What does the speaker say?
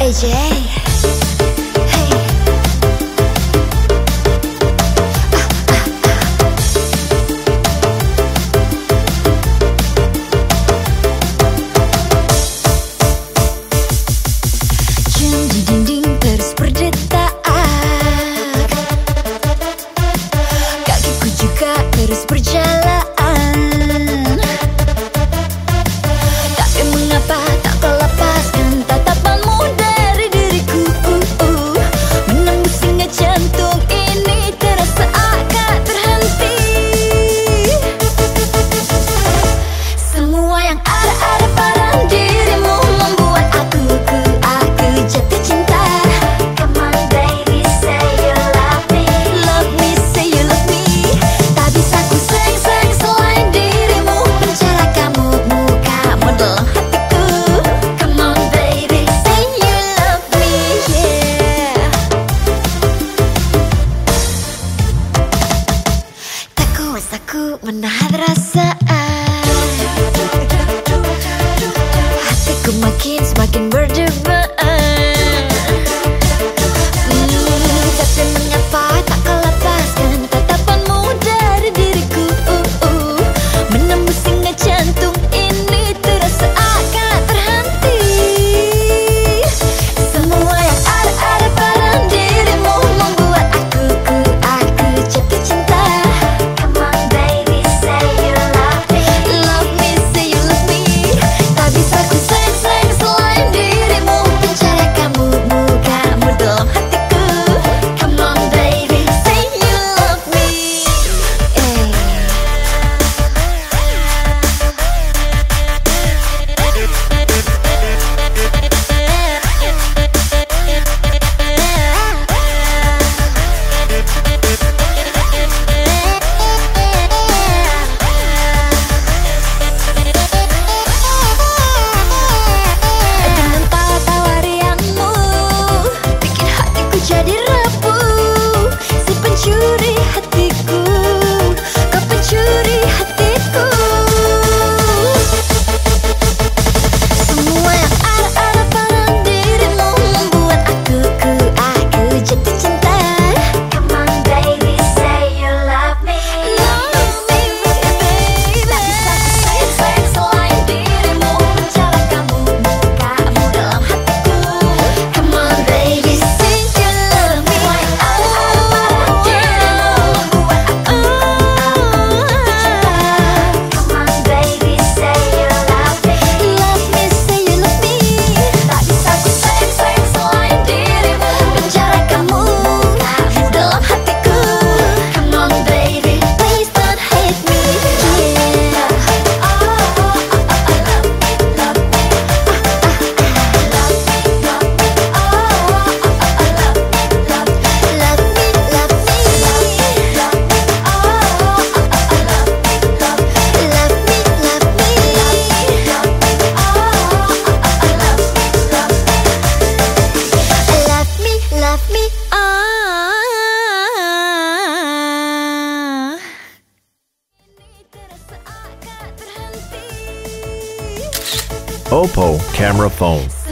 AJ. Oppo camera phone.